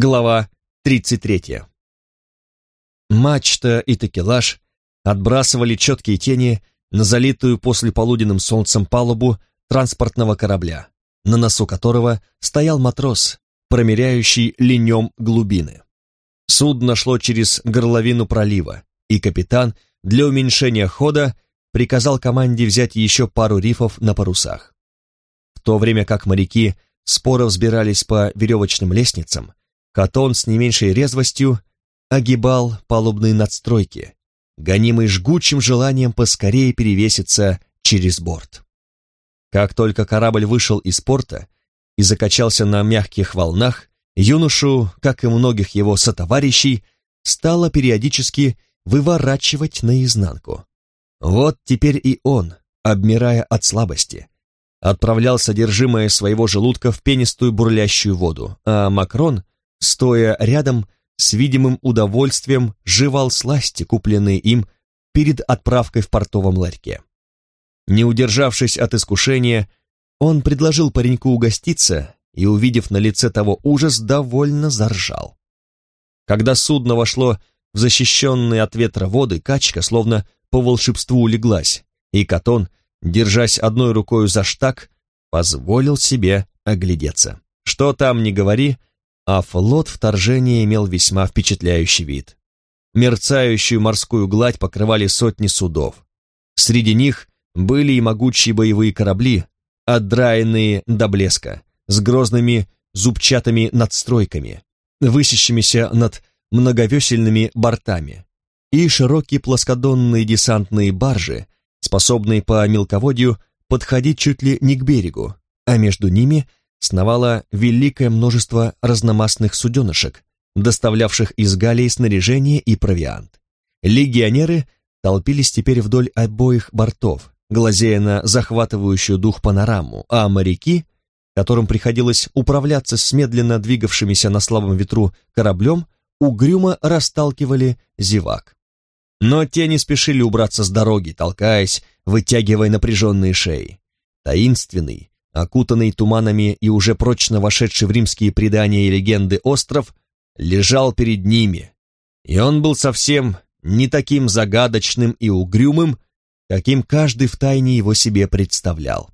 Глава 33. Мачта и такелаж отбрасывали четкие тени на залитую послеполуденным солнцем палубу транспортного корабля, на носу которого стоял матрос, промеряющий линем глубины. Судно шло через горловину пролива, и капитан для уменьшения хода приказал команде взять еще пару рифов на парусах. В то время как моряки споро взбирались по веревочным лестницам, Катон с не меньшей резвостью огибал палубные надстройки, гонимый жгучим желанием поскорее перевеситься через борт. Как только корабль вышел из порта и закачался на мягких волнах, юношу, как и многих его сотоварищей, стало периодически выворачивать наизнанку. Вот теперь и он, обмирая от слабости, отправлял содержимое своего желудка в пенистую бурлящую воду, а Макрон — стоя рядом, с видимым удовольствием жевал сласти, купленные им перед отправкой в портовом ларьке. Не удержавшись от искушения, он предложил пареньку угоститься и, увидев на лице того ужас, довольно заржал. Когда судно вошло в защищенные от ветра воды, качка словно по волшебству улеглась, и Катон, держась одной рукой за штаг, позволил себе оглядеться. Что там ни говори, а флот вторжения имел весьма впечатляющий вид. Мерцающую морскую гладь покрывали сотни судов. Среди них были и могучие боевые корабли, отдраенные до блеска, с грозными зубчатыми надстройками, высящимися над многовесельными бортами, и широкие плоскодонные десантные баржи, способные по мелководью подходить чуть ли не к берегу, а между ними сновало великое множество разномастных суденышек, доставлявших из Галлии снаряжение и провиант. Легионеры толпились теперь вдоль обоих бортов, глазея на захватывающую дух панораму, а моряки, которым приходилось управляться с медленно двигавшимися на слабом ветру кораблем, угрюмо расталкивали зевак. Но те не спешили убраться с дороги, толкаясь, вытягивая напряженные шеи. Таинственный, окутанный туманами и уже прочно вошедший в римские предания и легенды остров, лежал перед ними, и он был совсем не таким загадочным и угрюмым, каким каждый втайне его себе представлял.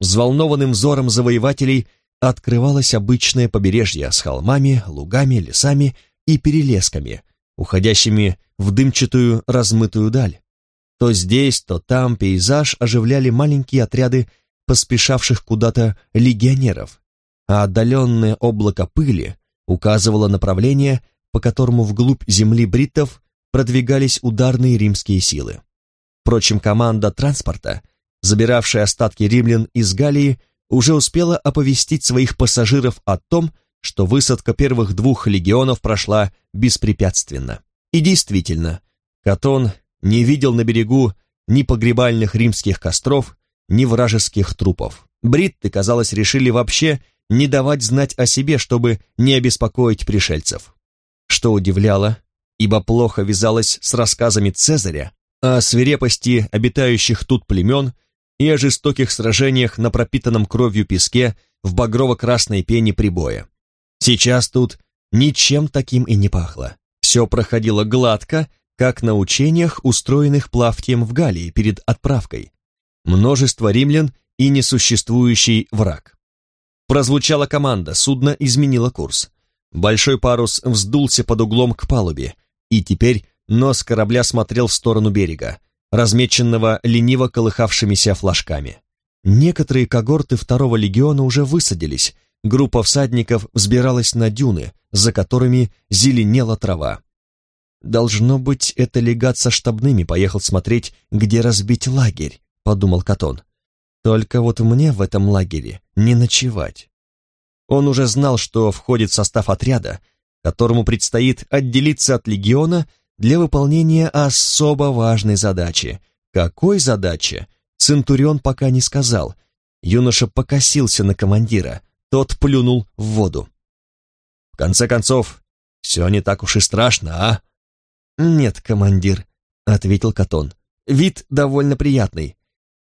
Взволнованным взором завоевателей открывалось обычное побережье с холмами, лугами, лесами и перелесками, уходящими в дымчатую размытую даль. То здесь, то там пейзаж оживляли маленькие отряды поспешавших куда-то легионеров, а отдаленное облако пыли указывало направление, по которому вглубь земли бриттов продвигались ударные римские силы. Впрочем, команда транспорта, забиравшая остатки римлян из Галлии, уже успела оповестить своих пассажиров о том, что высадка первых двух легионов прошла беспрепятственно. И действительно, Катон не видел на берегу ни погребальных римских костров, ни вражеских трупов. Бритты, казалось, решили вообще не давать знать о себе, чтобы не обеспокоить пришельцев. Что удивляло, ибо плохо вязалось с рассказами Цезаря о свирепости обитающих тут племен и о жестоких сражениях на пропитанном кровью песке в багрово-красной пене прибоя. Сейчас тут ничем таким и не пахло. Все проходило гладко, как на учениях, устроенных Плавтием в Галлии перед отправкой множество римлян и несуществующий враг. Прозвучала команда, судно изменило курс. Большой парус вздулся под углом к палубе, и теперь нос корабля смотрел в сторону берега, размеченного лениво колыхавшимися флажками. Некоторые когорты второго легиона уже высадились, группа всадников взбиралась на дюны, за которыми зеленела трава. Должно быть, это легат со штабными поехал смотреть, где разбить лагерь, подумал Катон. Только вот мне в этом лагере не ночевать. Он уже знал, что входит в состав отряда, которому предстоит отделиться от легиона для выполнения особо важной задачи. Какой задачи? Центурион пока не сказал. Юноша покосился на командира, тот плюнул в воду. В конце концов, все не так уж и страшно, а? Нет, командир, ответил Катон. Вид довольно приятный.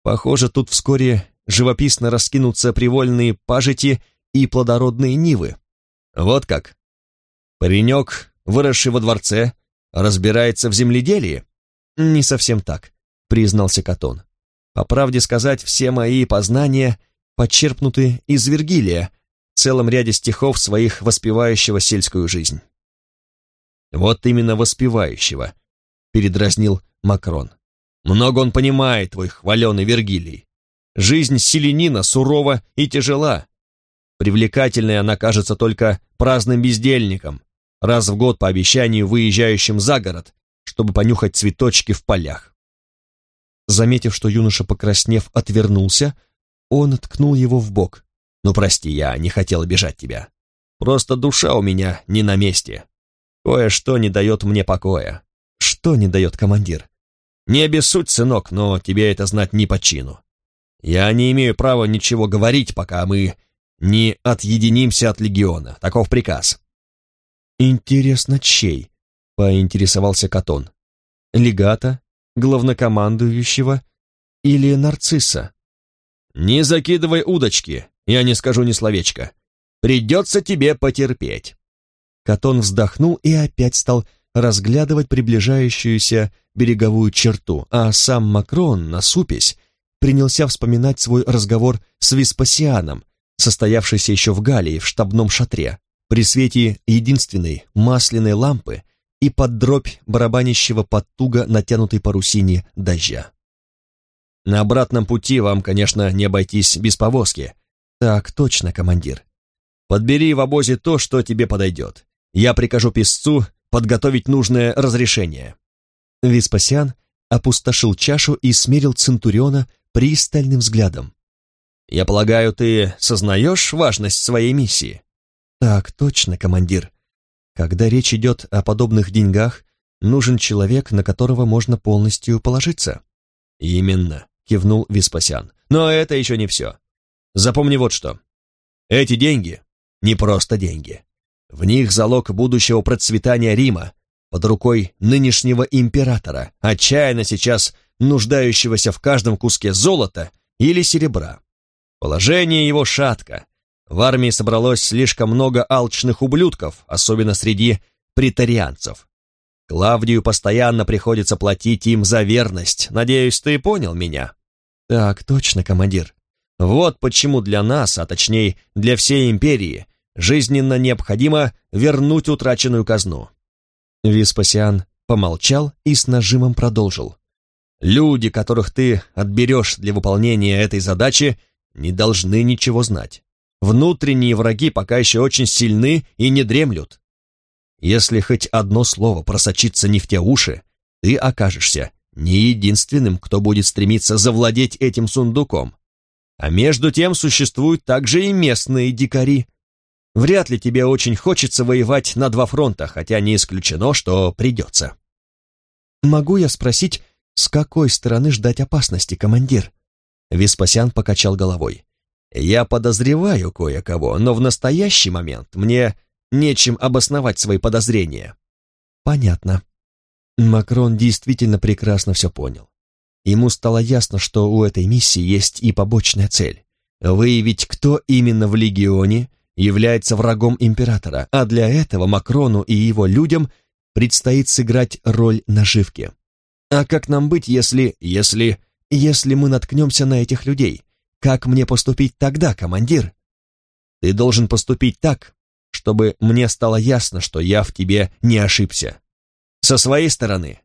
Похоже, тут вскоре живописно раскинутся привольные пажити и плодородные нивы. Вот как. Паренек, выросший во дворце, разбирается в земледелии? Не совсем так, признался Катон. По правде сказать, все мои познания подчерпнуты из Вергилия, в целом ряде стихов своих воспевающего сельскую жизнь. Вот именно воспевающего, передразнил Макрон. Много он понимает, твой хваленый Вергилий. Жизнь селенина сурова и тяжела. Привлекательной она кажется только праздным бездельникам, раз в год по обещанию выезжающим за город, чтобы понюхать цветочки в полях. Заметив, что юноша, покраснев, отвернулся, он ткнул его в бок. «Ну, прости, я не хотел обижать тебя. Просто душа у меня не на месте. Кое-что не дает мне покоя». «Что не дает командир?» «Не обессудь, сынок, но тебе это знать не по чину. Я не имею права ничего говорить, пока мы не отъединимся от легиона. Таков приказ». «Интересно, чей?» — поинтересовался Катон. «Легата, главнокомандующего или нарцисса?» «Не закидывай удочки, я не скажу ни словечка. Придется тебе потерпеть». Катон вздохнул и опять стал разглядывать приближающуюся береговую черту, а сам Макрон, насупясь, принялся вспоминать свой разговор с Веспасианом, состоявшийся еще в Галлии в штабном шатре, при свете единственной масляной лампы и под дробь барабанящего под туго натянутой парусине дождя. На обратном пути вам, конечно, не обойтись без повозки. Так точно, командир. Подбери в обозе то, что тебе подойдет. Я прикажу писцу подготовить нужное разрешение. Веспасиан опустошил чашу и смерил Центуриона пристальным взглядом. «Я полагаю, ты сознаешь важность своей миссии?» «Так точно, командир. Когда речь идет о подобных деньгах, нужен человек, на которого можно полностью положиться». «Именно», — кивнул Веспасиан. «Но это еще не все. Запомни вот что. Эти деньги не просто деньги. В них залог будущего процветания Рима под рукой нынешнего императора, отчаянно сейчас нуждающегося в каждом куске золота или серебра. Положение его шатко. В армии собралось слишком много алчных ублюдков, особенно среди претарианцев. Клавдию постоянно приходится платить им за верность. Надеюсь, ты понял меня. Так, точно, командир. Вот почему для нас, а точнее для всей империи, жизненно необходимо вернуть утраченную казну. Веспасиан помолчал и с нажимом продолжил. Люди, которых ты отберешь для выполнения этой задачи, не должны ничего знать. Внутренние враги пока еще очень сильны и не дремлют. Если хоть одно слово просочится не в те уши, ты окажешься не единственным, кто будет стремиться завладеть этим сундуком. А между тем существуют также и местные дикари. Вряд ли тебе очень хочется воевать на два фронта, хотя не исключено, что придется. Могу я спросить, с какой стороны ждать опасности, командир? Веспасиан покачал головой. Я подозреваю кое-кого, но в настоящий момент мне нечем обосновать свои подозрения. Понятно. Макрон действительно прекрасно все понял. Ему стало ясно, что у этой миссии есть и побочная цель — выявить, кто именно в легионе является врагом императора, а для этого Макрону и его людям предстоит сыграть роль наживки. А как нам быть, если... если... если мы наткнемся на этих людей? Как мне поступить тогда, командир? Ты должен поступить так, чтобы мне стало ясно, что я в тебе не ошибся. Со своей стороны,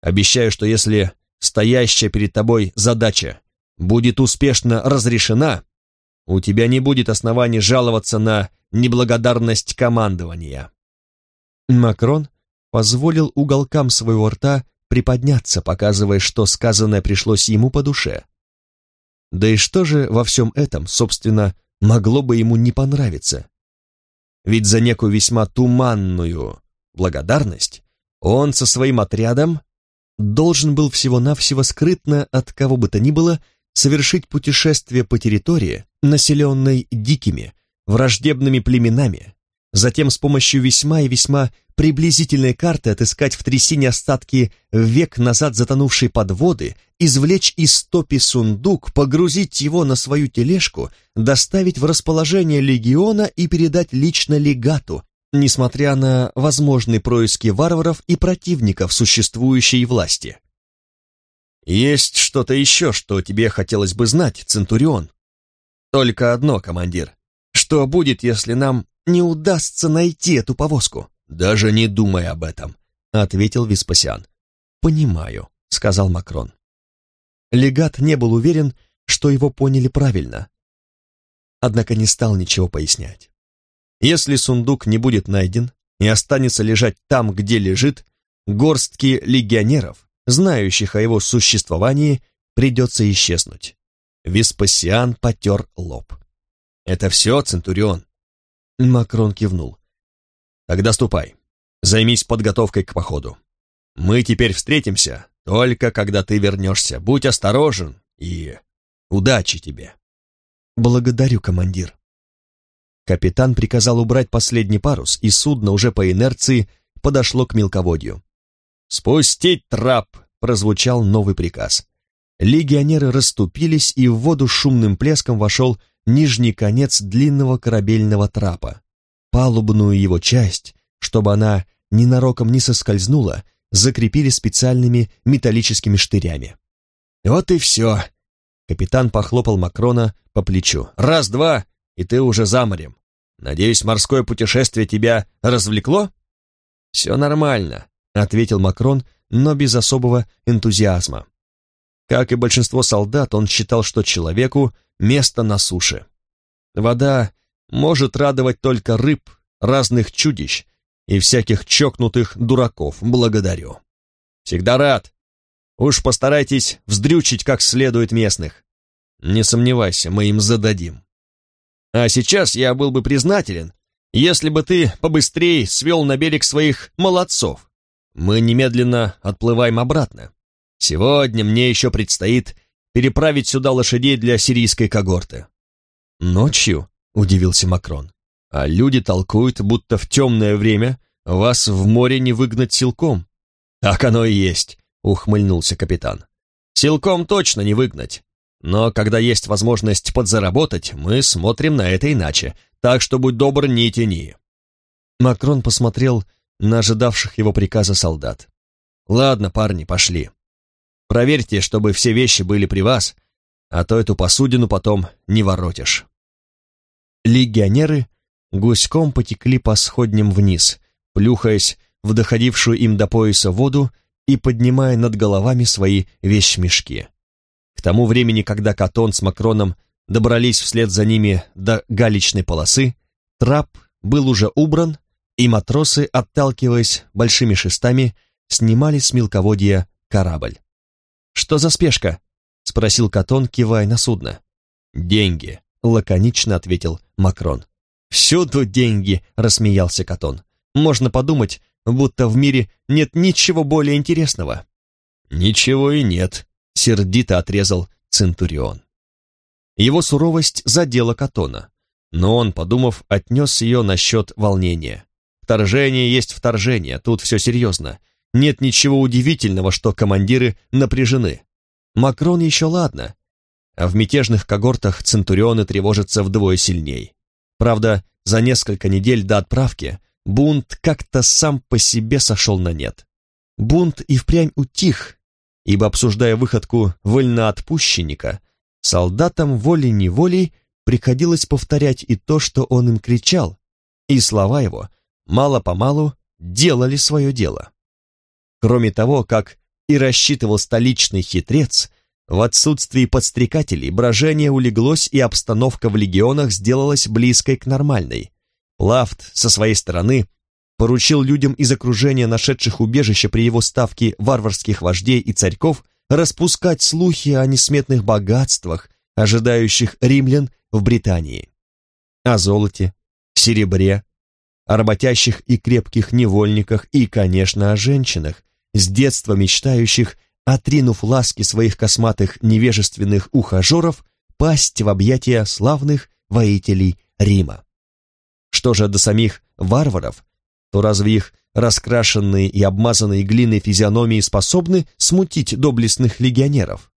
обещаю, что если стоящая перед тобой задача будет успешно разрешена, у тебя не будет оснований жаловаться на неблагодарность командования. Макрон позволил уголкам своего рта приподняться, показывая, что сказанное пришлось ему по душе. Да и что же во всем этом, собственно, могло бы ему не понравиться? Ведь за некую весьма туманную благодарность он со своим отрядом должен был всего-навсего скрытно от кого бы то ни было совершить путешествие по территории, населенной дикими, враждебными племенами, затем с помощью весьма и весьма приблизительной карты отыскать в трясине остатки век назад затонувшей подводы, извлечь из топи сундук, погрузить его на свою тележку, доставить в расположение легиона и передать лично легату, несмотря на возможные происки варваров и противников существующей власти. «Есть что-то еще, что тебе хотелось бы знать, Центурион?» «Только одно, командир. Что будет, если нам не удастся найти эту повозку?» «Даже не думай об этом», — ответил Веспасиан. «Понимаю», — сказал Макрон. Легат не был уверен, что его поняли правильно, однако не стал ничего пояснять. Если сундук не будет найден и останется лежать там, где лежит, горстки легионеров, знающих о его существовании, придется исчезнуть. Веспасиан потер лоб. «Это все, Центурион?» Макрон кивнул. «Тогда ступай. Займись подготовкой к походу. Мы теперь встретимся, только когда ты вернешься. Будь осторожен и удачи тебе». «Благодарю, командир». Капитан приказал убрать последний парус, и судно уже по инерции подошло к мелководью. «Спустить трап!» — прозвучал новый приказ. Легионеры расступились, и в воду шумным плеском вошел нижний конец длинного корабельного трапа. Палубную его часть, чтобы она ненароком не соскользнула, закрепили специальными металлическими штырями. «Вот и все!» Капитан похлопал Макрона по плечу. «Раз-два, и ты уже за морем. Надеюсь, морское путешествие тебя развлекло?» «Все нормально», — ответил Макрон, но без особого энтузиазма. Как и большинство солдат, он считал, что человеку место на суше. Вода может радовать только рыб, разных чудищ и всяких чокнутых дураков. Благодарю. Всегда рад. Уж постарайтесь вздрючить как следует местных. Не сомневайся, мы им зададим. А сейчас я был бы признателен, если бы ты побыстрее свел на берег своих молодцов. Мы немедленно отплываем обратно. Сегодня мне еще предстоит переправить сюда лошадей для сирийской когорты. Ночью, удивился Макрон, а люди толкуют, будто в темное время вас в море не выгнать силком. Так оно и есть, ухмыльнулся капитан. Силком точно не выгнать. Но когда есть возможность подзаработать, мы смотрим на это иначе, так что будь добр, не тяни». Макрон посмотрел на ожидавших его приказа солдат. «Ладно, парни, пошли. Проверьте, чтобы все вещи были при вас, а то эту посудину потом не воротишь». Легионеры гуськом потекли по сходням вниз, плюхаясь в доходившую им до пояса воду и поднимая над головами свои вещмешки тому времени, когда Катон с Макроном добрались вслед за ними до галечной полосы, трап был уже убран, и матросы, отталкиваясь большими шестами, снимали с мелководья корабль. «Что за спешка?» — спросил Катон, кивая на судно. «Деньги», — лаконично ответил Макрон. «Всюду деньги», — рассмеялся Катон. «Можно подумать, будто в мире нет ничего более интересного». «Ничего и нет», сердито отрезал Центурион. Его суровость задела Катона, но он, подумав, отнес ее насчет волнения. Вторжение есть вторжение, тут все серьезно. Нет ничего удивительного, что командиры напряжены. Макрон еще ладно, а в мятежных когортах Центурионы тревожатся вдвое сильней. Правда, за несколько недель до отправки бунт как-то сам по себе сошел на нет. Бунт и впрямь утих, ибо, обсуждая выходку вольноотпущенника, солдатам волей-неволей приходилось повторять и то, что он им кричал, и слова его мало-помалу делали свое дело. Кроме того, как и рассчитывал столичный хитрец, в отсутствии подстрекателей брожение улеглось и обстановка в легионах сделалась близкой к нормальной. Плафт со своей стороны поручил людям из окружения, нашедших убежище при его ставке варварских вождей и царьков, распускать слухи о несметных богатствах, ожидающих римлян в Британии. О золоте, серебре, о работящих и крепких невольниках и, конечно, о женщинах, с детства мечтающих, отринув ласки своих косматых невежественных ухажеров, пасть в объятия славных воителей Рима. Что же до самих варваров, то разве их раскрашенные и обмазанные глиной физиономии способны смутить доблестных легионеров?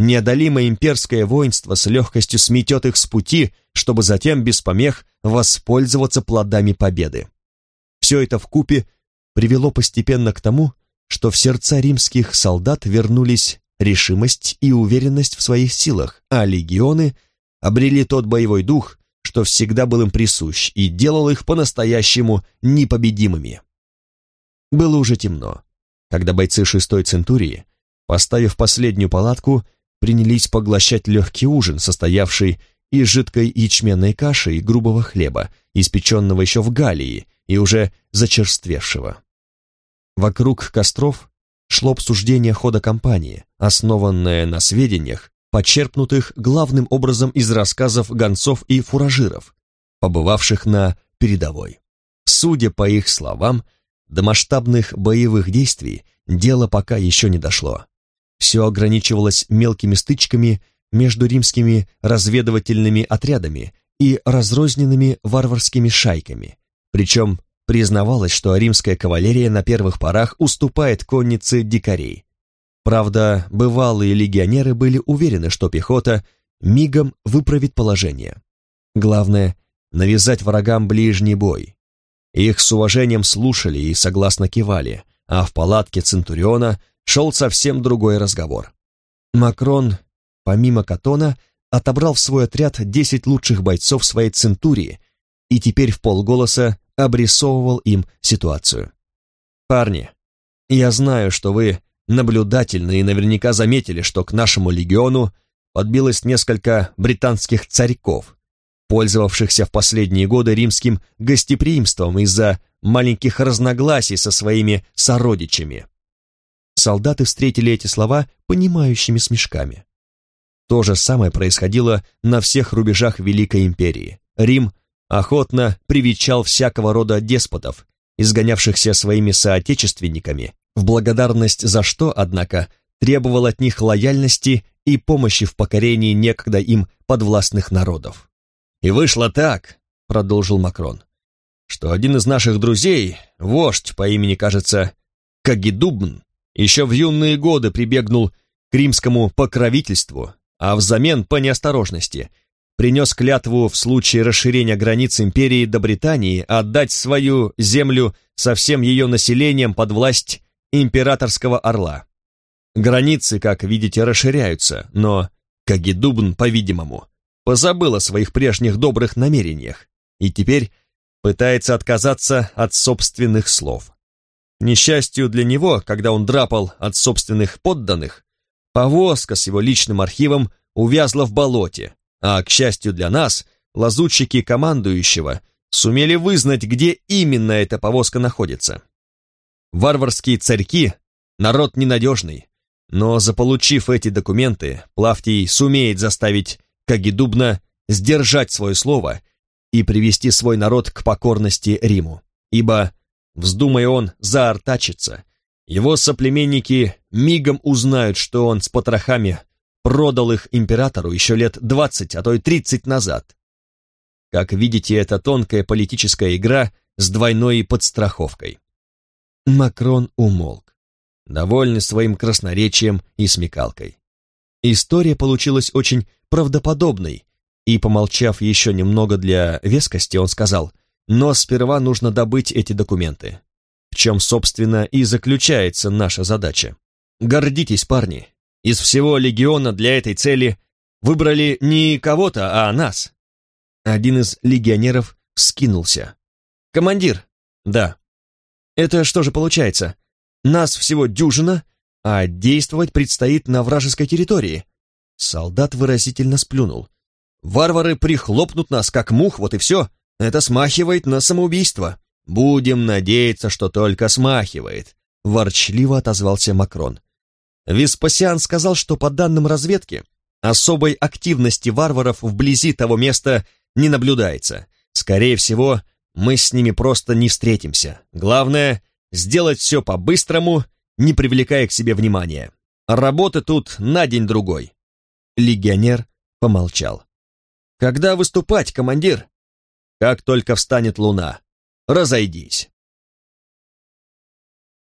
Неодолимое имперское воинство с легкостью сметет их с пути, чтобы затем без помех воспользоваться плодами победы. Все это вкупе привело постепенно к тому, что в сердца римских солдат вернулись решимость и уверенность в своих силах, а легионы обрели тот боевой дух, что всегда был им присущ и делал их по-настоящему непобедимыми. Было уже темно, когда бойцы шестой центурии, поставив последнюю палатку, принялись поглощать легкий ужин, состоявший из жидкой ячменной каши и грубого хлеба, испеченного еще в Галлии и уже зачерствевшего. Вокруг костров шло обсуждение хода кампании, основанное на сведениях, почерпнутых главным образом из рассказов гонцов и фуражиров, побывавших на передовой. Судя по их словам, до масштабных боевых действий дело пока еще не дошло. Все ограничивалось мелкими стычками между римскими разведывательными отрядами и разрозненными варварскими шайками, причем признавалось, что римская кавалерия на первых порах уступает коннице дикарей. Правда, бывалые легионеры были уверены, что пехота мигом выправит положение. Главное — навязать врагам ближний бой. Их с уважением слушали и согласно кивали, а в палатке Центуриона шел совсем другой разговор. Макрон, помимо Катона, отобрал в свой отряд десять лучших бойцов своей Центурии и теперь в полголоса обрисовывал им ситуацию. «Парни, я знаю, что вы наблюдательны и наверняка заметили, что к нашему легиону подбилось несколько британских царьков, пользовавшихся в последние годы римским гостеприимством из-за маленьких разногласий со своими сородичами. Солдаты встретили эти слова понимающими смешками. То же самое происходило на всех рубежах Великой Империи. Рим охотно привечал всякого рода деспотов, изгонявшихся своими соотечественниками, в благодарность за что, однако, требовал от них лояльности и помощи в покорении некогда им подвластных народов. «И вышло так», — продолжил Макрон, «что один из наших друзей, вождь по имени, кажется, Кагидубн, еще в юные годы прибегнул к римскому покровительству, а взамен по неосторожности — принес клятву в случае расширения границ империи до Британии отдать свою землю со всем ее населением под власть императорского орла. Границы, как видите, расширяются, но Кагидубн, по-видимому, позабыл о своих прежних добрых намерениях и теперь пытается отказаться от собственных слов. Несчастью для него, когда он драпал от собственных подданных, повозка с его личным архивом увязла в болоте, а, к счастью для нас, лазутчики командующего сумели вызнать, где именно эта повозка находится. Варварские царьки — народ ненадежный, но, заполучив эти документы, Плавтий сумеет заставить Кагидубна сдержать свое слово и привести свой народ к покорности Риму, ибо, вздумая он заортачиться, его соплеменники мигом узнают, что он с потрохами продал их императору еще лет двадцать, а то и тридцать назад. Как видите, это тонкая политическая игра с двойной подстраховкой. Макрон умолк, довольный своим красноречием и смекалкой. История получилась очень правдоподобной, и, помолчав еще немного для вескости, он сказал, «Но сперва нужно добыть эти документы, в чем, собственно, и заключается наша задача. Гордитесь, парни, из всего легиона для этой цели выбрали не кого-то, а нас. Один из легионеров скинулся. «Командир!» «Да». «Это что же получается? Нас всего дюжина, а действовать предстоит на вражеской территории». Солдат выразительно сплюнул. «Варвары прихлопнут нас, как мух, вот и все. Это смахивает на самоубийство». «Будем надеяться, что только смахивает», — ворчливо отозвался Макрон. Веспасиан сказал, что по данным разведки, особой активности варваров вблизи того места не наблюдается. Скорее всего, мы с ними просто не встретимся. Главное, сделать все по-быстрому, не привлекая к себе внимания. Работы тут на день-другой. Легионер помолчал. «Когда выступать, командир?» «Как только встанет луна. Разойдись».